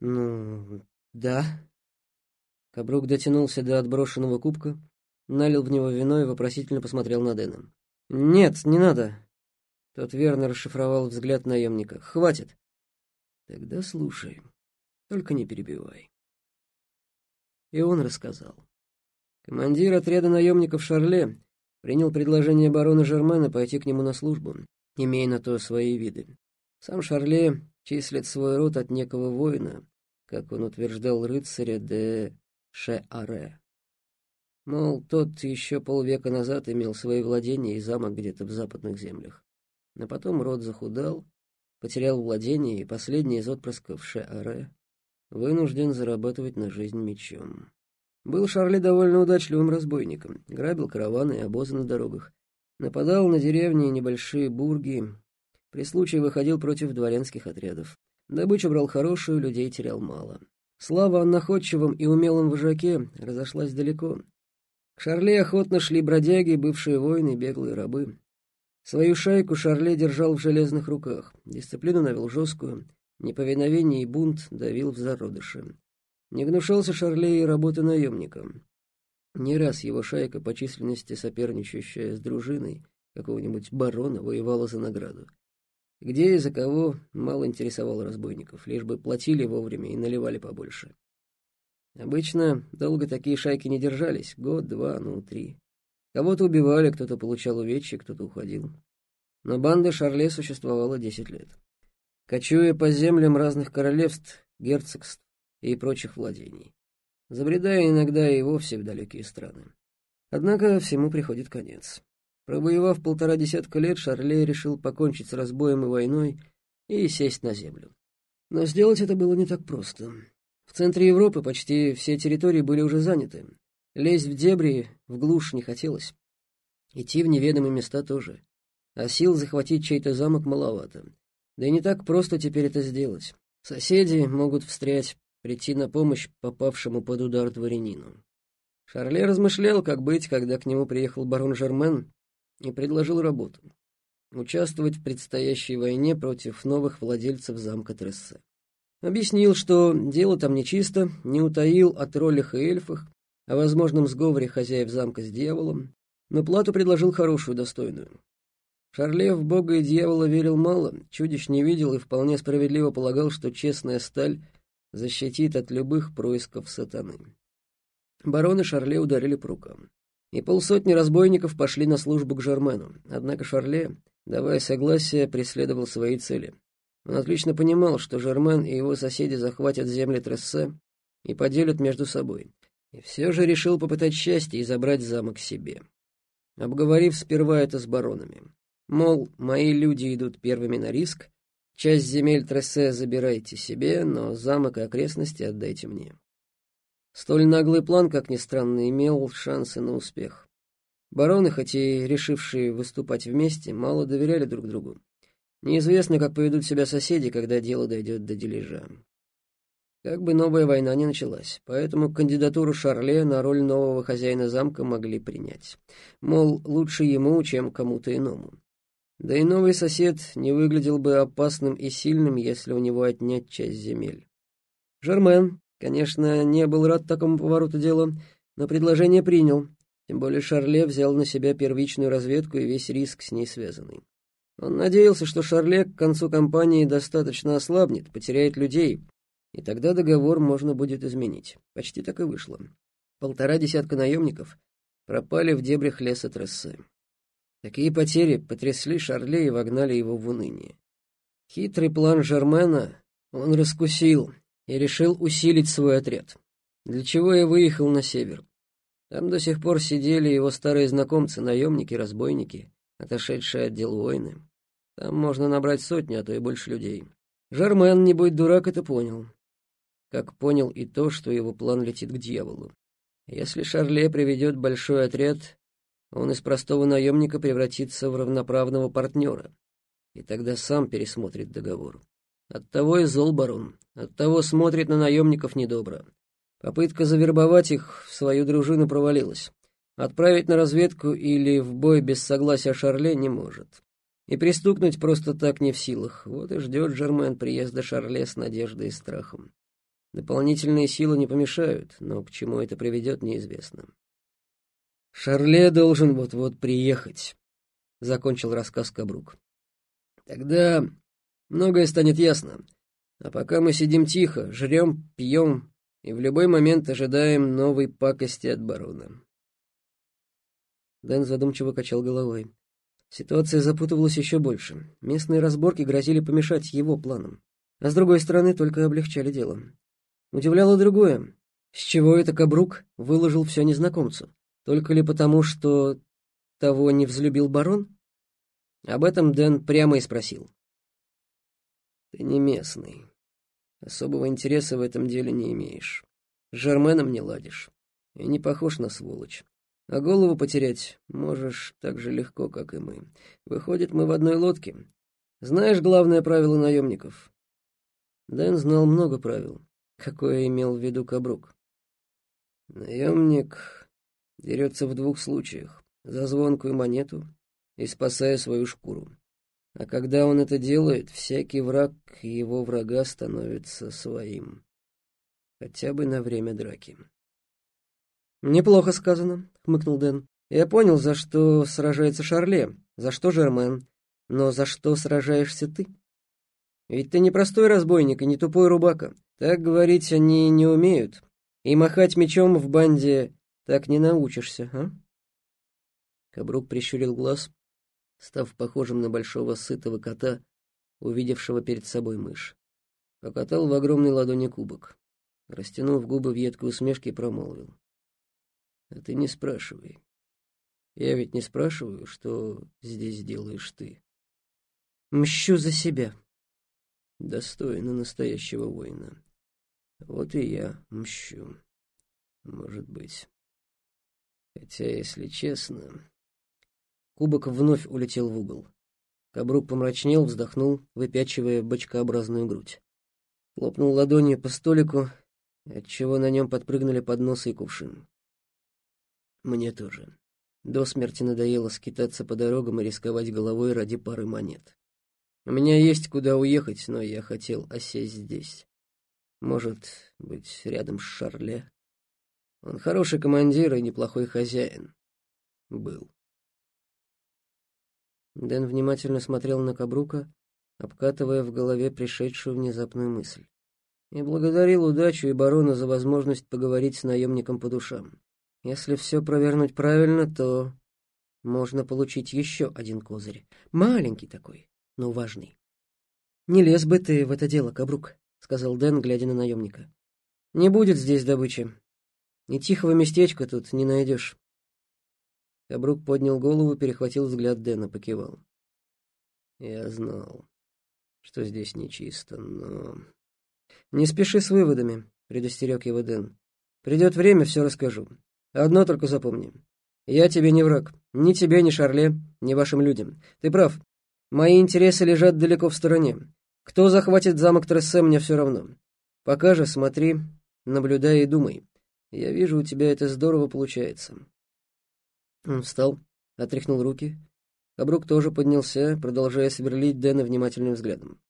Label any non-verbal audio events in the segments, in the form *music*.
«Ну, да». Кабрук дотянулся до отброшенного кубка, налил в него вино и вопросительно посмотрел на Дэна. «Нет, не надо». Тот верно расшифровал взгляд наемника. «Хватит». «Тогда слушай, только не перебивай». И он рассказал. Командир отряда наемников Шарле принял предложение барона Жермена пойти к нему на службу, имея на то свои виды. Сам Шарле числит свой род от некого воина, как он утверждал рыцаря де Шеаре. Мол, тот еще полвека назад имел свои владения и замок где-то в западных землях. Но потом род захудал, потерял владение, и последний из отпрысков Шеаре вынужден зарабатывать на жизнь мечом. Был Шарли довольно удачливым разбойником, грабил караваны и обозы на дорогах, нападал на деревни и небольшие бурги, при случае выходил против дворянских отрядов. Добычу брал хорошую, людей терял мало. Слава о находчивом и умелом вожаке разошлась далеко. К Шарле охотно шли бродяги, бывшие воины, беглые рабы. Свою шайку Шарле держал в железных руках, дисциплину навел жесткую, неповиновение и бунт давил в зародыши. Не гнушался Шарле и работы наемником. Не раз его шайка, по численности соперничающая с дружиной какого-нибудь барона, воевала за награду. Где и за кого мало интересовало разбойников, лишь бы платили вовремя и наливали побольше. Обычно долго такие шайки не держались, год, два, ну, три. Кого-то убивали, кто-то получал увечья, кто-то уходил. Но банда Шарле существовала десять лет. Кочуя по землям разных королевств, герцогств, и прочих владений, забредая иногда и вовсе в далекие страны. Однако всему приходит конец. Пробоевав полтора десятка лет, Шарлей решил покончить с разбоем и войной и сесть на землю. Но сделать это было не так просто. В центре Европы почти все территории были уже заняты. Лезть в дебри, в глушь не хотелось. Идти в неведомые места тоже. А сил захватить чей-то замок маловато. Да и не так просто теперь это сделать. Соседи могут встрять, прийти на помощь попавшему под удар дворянину. Шарле размышлял, как быть, когда к нему приехал барон Жермен и предложил работу — участвовать в предстоящей войне против новых владельцев замка Трессе. Объяснил, что дело там нечисто, не утаил о троллях и эльфах, о возможном сговоре хозяев замка с дьяволом, но плату предложил хорошую, достойную. Шарле в бога и дьявола верил мало, чудищ не видел и вполне справедливо полагал, что честная сталь защитит от любых происков сатаны. Бароны Шарле ударили по рукам. И полсотни разбойников пошли на службу к Жермену. Однако Шарле, давая согласие, преследовал свои цели. Он отлично понимал, что Жермен и его соседи захватят земли Трессе и поделят между собой. И все же решил попытать счастье и забрать замок себе. Обговорив сперва это с баронами. Мол, мои люди идут первыми на риск, Часть земель Трессе забирайте себе, но замок и окрестности отдайте мне. Столь наглый план, как ни странно, имел шансы на успех. Бароны, хоть и решившие выступать вместе, мало доверяли друг другу. Неизвестно, как поведут себя соседи, когда дело дойдет до дележа. Как бы новая война не началась, поэтому кандидатуру Шарле на роль нового хозяина замка могли принять. Мол, лучше ему, чем кому-то иному. Да и новый сосед не выглядел бы опасным и сильным, если у него отнять часть земель. Жермен, конечно, не был рад такому повороту дела, но предложение принял, тем более Шарле взял на себя первичную разведку и весь риск с ней связанный. Он надеялся, что Шарле к концу кампании достаточно ослабнет, потеряет людей, и тогда договор можно будет изменить. Почти так и вышло. Полтора десятка наемников пропали в дебрях леса Трессы. Такие потери потрясли Шарле и вогнали его в уныние. Хитрый план Жермена он раскусил и решил усилить свой отряд, для чего я выехал на север. Там до сих пор сидели его старые знакомцы, наемники, разбойники, отошедшие от дел войны. Там можно набрать сотни, а то и больше людей. Жермен, не будь дурак, это понял. Как понял и то, что его план летит к дьяволу. Если Шарле приведет большой отряд, он из простого наемника превратится в равноправного партнера, и тогда сам пересмотрит договор. Оттого и зол барон, оттого смотрит на наемников недобро. Попытка завербовать их в свою дружину провалилась. Отправить на разведку или в бой без согласия Шарле не может. И пристукнуть просто так не в силах. Вот и ждет Жермен приезда Шарле с надеждой и страхом. Дополнительные силы не помешают, но к чему это приведет, неизвестно. «Шарле должен вот-вот приехать», — закончил рассказ Кабрук. «Тогда многое станет ясно. А пока мы сидим тихо, жрем, пьем и в любой момент ожидаем новой пакости от барона». Дэн задумчиво качал головой. Ситуация запутывалась еще больше. Местные разборки грозили помешать его планам. А с другой стороны, только облегчали дело. Удивляло другое. С чего это Кабрук выложил все незнакомцу? Только ли потому, что того не взлюбил барон? Об этом Дэн прямо и спросил. «Ты не местный. Особого интереса в этом деле не имеешь. С Жерменом не ладишь. И не похож на сволочь. А голову потерять можешь так же легко, как и мы. Выходит, мы в одной лодке. Знаешь главное правило наемников?» Дэн знал много правил, какое имел в виду Кабрук. Наемник дерется в двух случаях — за звонкую монету и спасая свою шкуру. А когда он это делает, всякий враг его врага становится своим. Хотя бы на время драки. «Неплохо сказано», — хмыкнул Дэн. «Я понял, за что сражается Шарле, за что Жермен, но за что сражаешься ты? Ведь ты не простой разбойник и не тупой рубака. Так говорить они не умеют. И махать мечом в банде так не научишься, а?» Кабрук прищурил глаз, став похожим на большого сытого кота, увидевшего перед собой мышь. Покатал в огромной ладони кубок. Растянув губы в едкой усмешке, промолвил. А ты не спрашивай. Я ведь не спрашиваю, что здесь делаешь ты. Мщу за себя. Достойно настоящего воина. Вот и я мщу. Может быть. Хотя, если честно... Кубок вновь улетел в угол. Кабрук помрачнел, вздохнул, выпячивая бочкообразную грудь. Хлопнул ладонью по столику, отчего на нем подпрыгнули подносы и кувшин. Мне тоже. До смерти надоело скитаться по дорогам и рисковать головой ради пары монет. У меня есть куда уехать, но я хотел осесть здесь. Может быть, рядом с Шарле. Он хороший командир и неплохой хозяин. Был. Дэн внимательно смотрел на Кабрука, обкатывая в голове пришедшую внезапную мысль. И благодарил удачу и барона за возможность поговорить с наемником по душам. Если все провернуть правильно, то можно получить еще один козырь. Маленький такой, но важный. «Не лез бы ты в это дело, Кабрук», — сказал Дэн, глядя на наемника. «Не будет здесь добычи. И тихого местечка тут не найдешь». Кабрук поднял голову, перехватил взгляд Дэна, покивал. «Я знал, что здесь нечисто, но...» «Не спеши с выводами», — предостерег его Дэн. «Придет время, все расскажу. Одно только запомни. Я тебе не враг. Ни тебе, ни Шарле, ни вашим людям. Ты прав. Мои интересы лежат далеко в стороне. Кто захватит замок Трессе, мне все равно. Пока же смотри, наблюдай и думай. Я вижу, у тебя это здорово получается. Он встал, отряхнул руки. Кабрук тоже поднялся, продолжая сверлить Дэна внимательным взглядом.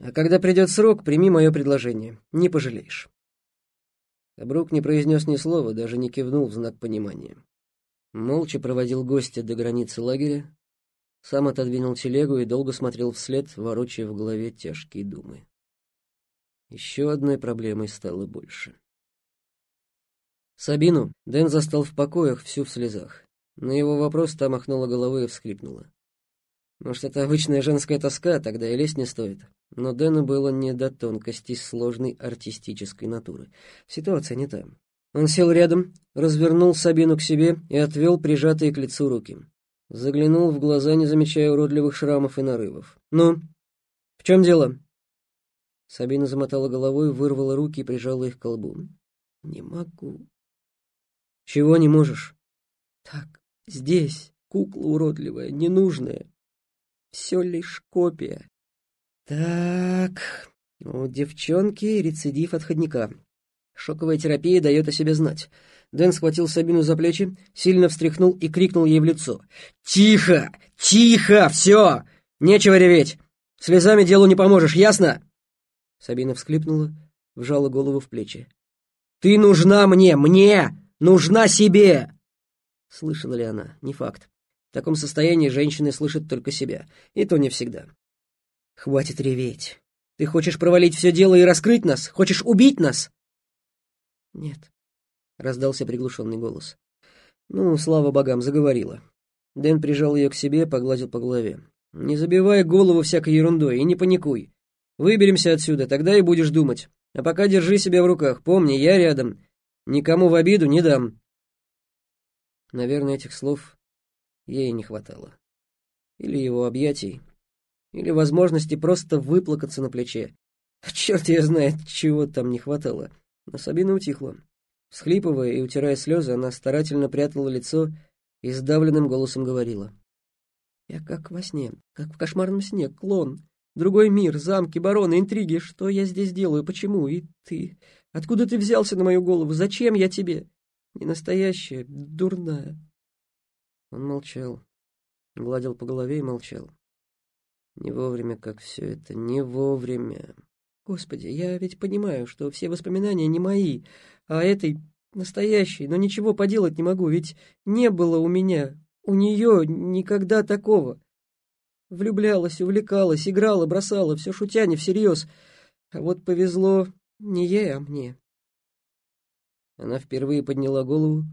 «А когда придет срок, прими мое предложение. Не пожалеешь». Кабрук не произнес ни слова, даже не кивнул в знак понимания. Молча проводил гостя до границы лагеря, сам отодвинул телегу и долго смотрел вслед, ворочая в голове тяжкие думы. Еще одной проблемой стало больше. Сабину Дэн застал в покоях, всю в слезах. На его вопрос та махнула головой и всхлипнула. Может, это обычная женская тоска, тогда и лезть не стоит. Но Дэну было не до тонкости сложной артистической натуры. Ситуация не та. Он сел рядом, развернул Сабину к себе и отвел прижатые к лицу руки. Заглянул в глаза, не замечая уродливых шрамов и нарывов. «Ну, в чем дело?» Сабина замотала головой, вырвала руки и прижала их к колбу. «Не могу». «Чего не можешь?» «Так, здесь, кукла уродливая, ненужная. Все лишь копия. Так, у девчонки рецидив отходника. Шоковая терапия дает о себе знать. Дэн схватил Сабину за плечи, сильно встряхнул и крикнул ей в лицо. «Тихо! Тихо! Все! Нечего реветь! Слезами делу не поможешь, ясно?» Сабина всклипнула, вжала голову в плечи. «Ты нужна мне! Мне! Нужна себе!» Слышала ли она? Не факт. В таком состоянии женщины слышат только себя. И то не всегда. «Хватит реветь. Ты хочешь провалить все дело и раскрыть нас? Хочешь убить нас?» «Нет», — раздался приглушенный голос. «Ну, слава богам, заговорила». Дэн прижал ее к себе, погладил по голове. «Не забивай голову всякой ерундой и не паникуй. Выберемся отсюда, тогда и будешь думать. А пока держи себя в руках. Помни, я рядом. Никому в обиду не дам». Наверное, этих слов ей не хватало. Или его объятий, или возможности просто выплакаться на плече. *laughs* Черт ее знает, чего там не хватало. Но Сабина утихла. Всхлипывая и утирая слезы, она старательно прятала лицо и сдавленным голосом говорила. «Я как во сне, как в кошмарном сне, клон. Другой мир, замки, бароны, интриги. Что я здесь делаю? Почему? И ты? Откуда ты взялся на мою голову? Зачем я тебе? Не настоящая, дурная». Он молчал, гладил по голове и молчал. Не вовремя, как все это, не вовремя. Господи, я ведь понимаю, что все воспоминания не мои, а этой настоящей, но ничего поделать не могу, ведь не было у меня, у нее никогда такого. Влюблялась, увлекалась, играла, бросала, все шутя, не всерьез. А вот повезло не ей, а мне. Она впервые подняла голову,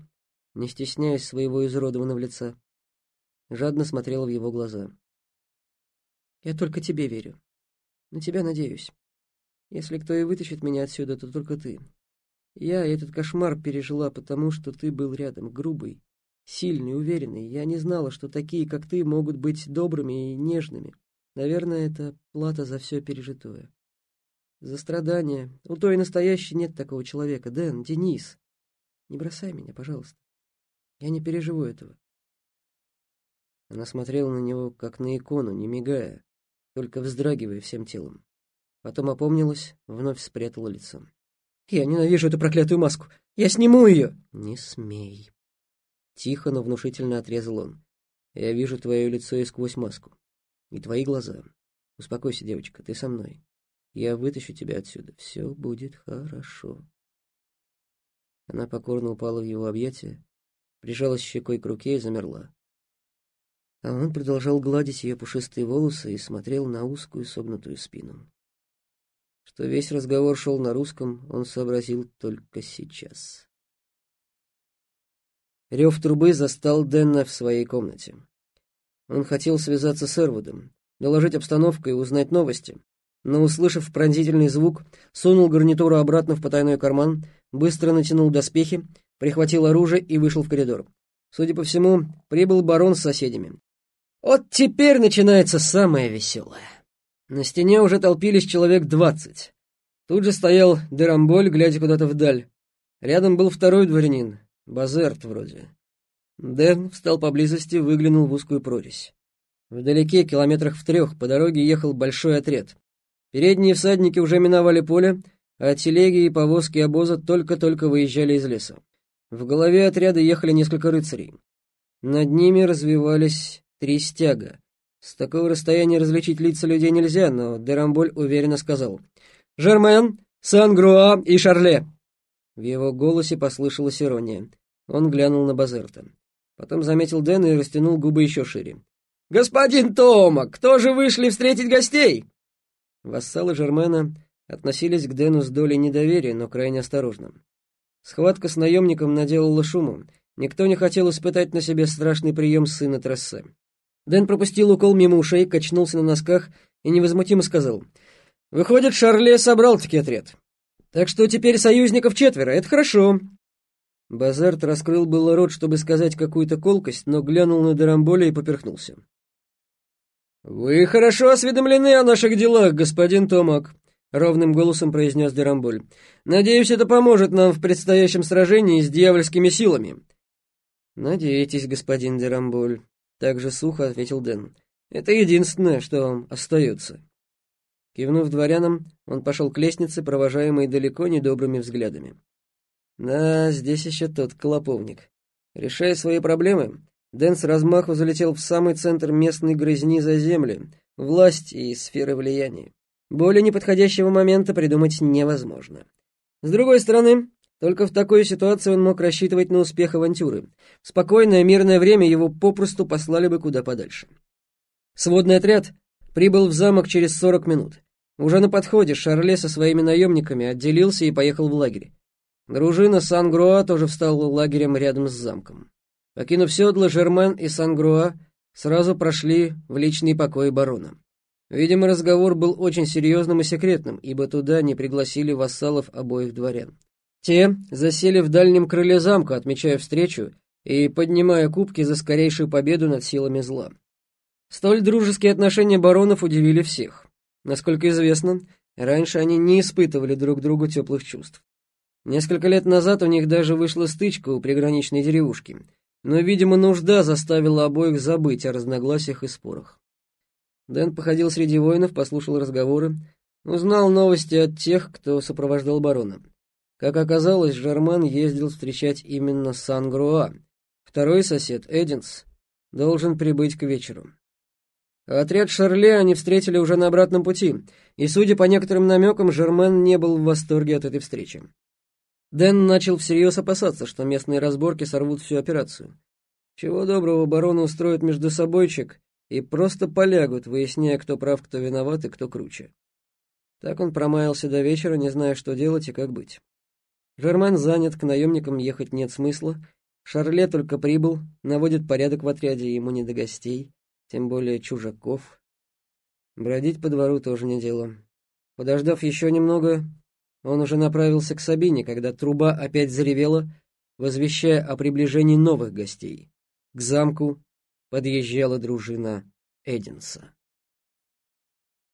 не стесняясь своего изуродованного лица. Жадно смотрела в его глаза. «Я только тебе верю. На тебя надеюсь. Если кто и вытащит меня отсюда, то только ты. Я этот кошмар пережила, потому что ты был рядом, грубый, сильный, уверенный. Я не знала, что такие, как ты, могут быть добрыми и нежными. Наверное, это плата за все пережитое. За страдания. У той настоящей нет такого человека. Дэн, Денис, не бросай меня, пожалуйста. Я не переживу этого. Она смотрела на него, как на икону, не мигая, только вздрагивая всем телом. Потом опомнилась, вновь спрятала лицо. «Я ненавижу эту проклятую маску! Я сниму ее!» «Не смей!» Тихо, но внушительно отрезал он. «Я вижу твое лицо и сквозь маску. И твои глаза. Успокойся, девочка, ты со мной. Я вытащу тебя отсюда. Все будет хорошо». Она покорно упала в его объятия, прижалась щекой к руке и замерла. А он продолжал гладить ее пушистые волосы и смотрел на узкую согнутую спину. Что весь разговор шел на русском, он сообразил только сейчас. Рев трубы застал Денна в своей комнате. Он хотел связаться с Эрвудом, доложить обстановку и узнать новости, но, услышав пронзительный звук, сунул гарнитуру обратно в потайной карман, быстро натянул доспехи, прихватил оружие и вышел в коридор. Судя по всему, прибыл барон с соседями. Вот теперь начинается самое веселое. На стене уже толпились человек двадцать. Тут же стоял Дерамболь, глядя куда-то вдаль. Рядом был второй дворянин, Базерт вроде. Дэн встал поблизости, выглянул в узкую прорезь. Вдалеке, километрах в трех, по дороге ехал большой отряд. Передние всадники уже миновали поле, а телеги и повозки обоза только-только выезжали из леса. В голове отряда ехали несколько рыцарей. Над ними развивались три стяга. С такого расстояния различить лица людей нельзя, но Дерамболь уверенно сказал «Жермен, Сан-Груа и Шарле». В его голосе послышалась ирония. Он глянул на Базерта. Потом заметил Дэна и растянул губы еще шире. «Господин Тома, кто же вышли встретить гостей?» Вассалы Жермена относились к Дэну с долей недоверия, но крайне осторожно. Схватка с наемником наделала шуму. Никто не хотел испытать на себе страшный прием сына Трессе. Дэн пропустил укол мимо ушей, качнулся на носках и невозмутимо сказал. «Выходит, Шарле собрал-таки отряд. Так что теперь союзников четверо, это хорошо». Базарт раскрыл было рот, чтобы сказать какую-то колкость, но глянул на Дерамболя и поперхнулся. «Вы хорошо осведомлены о наших делах, господин Томак», — ровным голосом произнес Дерамболь. «Надеюсь, это поможет нам в предстоящем сражении с дьявольскими силами». «Надейтесь, господин Дерамболь», так же сухо ответил Дэн. «Это единственное, что вам остается». Кивнув дворянам, он пошел к лестнице, провожаемой далеко недобрыми взглядами. Да, здесь еще тот клоповник. Решая свои проблемы, Дэн с размаху залетел в самый центр местной грызни за земли, власть и сферы влияния. Более неподходящего момента придумать невозможно. С другой стороны, только в такой ситуации он мог рассчитывать на успех авантюры. В спокойное мирное время его попросту послали бы куда подальше. Сводный отряд прибыл в замок через 40 минут. Уже на подходе Шарле со своими наемниками отделился и поехал в лагерь. Дружина Сан-Груа тоже встала лагерем рядом с замком. Покинув седло, Жермен и Сан-Груа сразу прошли в личный покой барона. Видимо, разговор был очень серьезным и секретным, ибо туда не пригласили вассалов обоих дворян. Те засели в дальнем крыле замка, отмечая встречу и поднимая кубки за скорейшую победу над силами зла. Столь дружеские отношения баронов удивили всех. Насколько известно, раньше они не испытывали друг другу теплых чувств. Несколько лет назад у них даже вышла стычка у приграничной деревушки, но, видимо, нужда заставила обоих забыть о разногласиях и спорах. Дэн походил среди воинов, послушал разговоры, узнал новости от тех, кто сопровождал барона. Как оказалось, Жерман ездил встречать именно Сан-Груа. Второй сосед, Эдинс, должен прибыть к вечеру. Отряд Шарле они встретили уже на обратном пути, и, судя по некоторым намекам, Жермен не был в восторге от этой встречи. Дэн начал всерьез опасаться, что местные разборки сорвут всю операцию. Чего доброго бароны устроят между собойчик и просто полягут, выясняя, кто прав, кто виноват и кто круче. Так он промаялся до вечера, не зная, что делать и как быть. Жермен занят, к наемникам ехать нет смысла. Шарле только прибыл, наводит порядок в отряде, ему не до гостей тем более чужаков. Бродить по двору тоже не дело. Подождав еще немного, он уже направился к Сабине, когда труба опять заревела, возвещая о приближении новых гостей. К замку подъезжала дружина Эдинса.